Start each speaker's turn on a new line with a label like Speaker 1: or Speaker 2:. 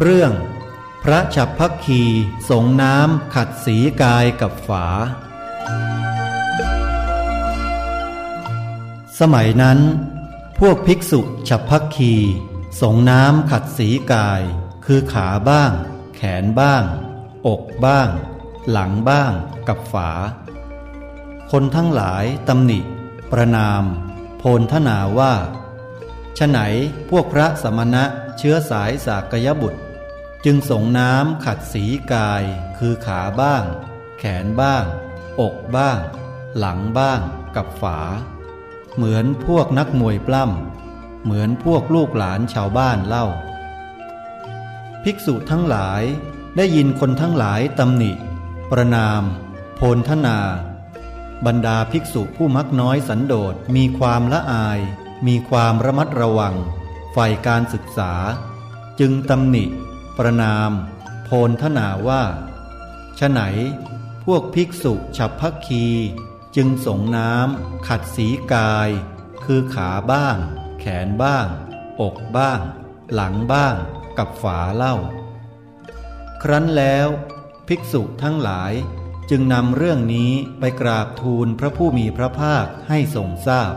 Speaker 1: เรื่อง พระฉับพักคีสงน้ำขัดสีกายกับฝา สมัยนั้น พวกภิกษุฉับพักคีสงน้ำขัดสีกาย คือขาบ้าง แขนบ้าง อกบ้าง หลังบ้าง กับฝา คนทั้งหลายตำหนิ ประนาม โพลทนาว่า ฉไหนพวกพระสมณะเชื้อสายสากยบุตร จึงส่งน้ำขัดสีกายคือขาบ้าง แขนบ้าง อกบ้าง หลังบ้าง กับฝา เหมือนพวกนักมวยปล้ำเหมือนพวกลูกหลานชาวบ้านเล่า ภิกษุทั้งหลายได้ยินคนทั้งหลายตำหนิ ประนาม โพลทนา บรรดาภิกษุผู้มักน้อยสันโดษมีความละอาย มีความระมัดระวังใฝ่การศึกษา จึงตำหนิ ประนาม โพลทนาว่าฉไหน พวกภิกษุฉับพักคี จึงสงน้ำขัดสีกาย คือขาบ้าง แขนบ้าง อกบ้าง หลังบ้าง กับฝาเล่า ครั้นแล้วภิกษุทั้งหลายจึงนำเรื่องนี้ไปกราบทูลพระผู้มีพระภาคให้ทรงทราบ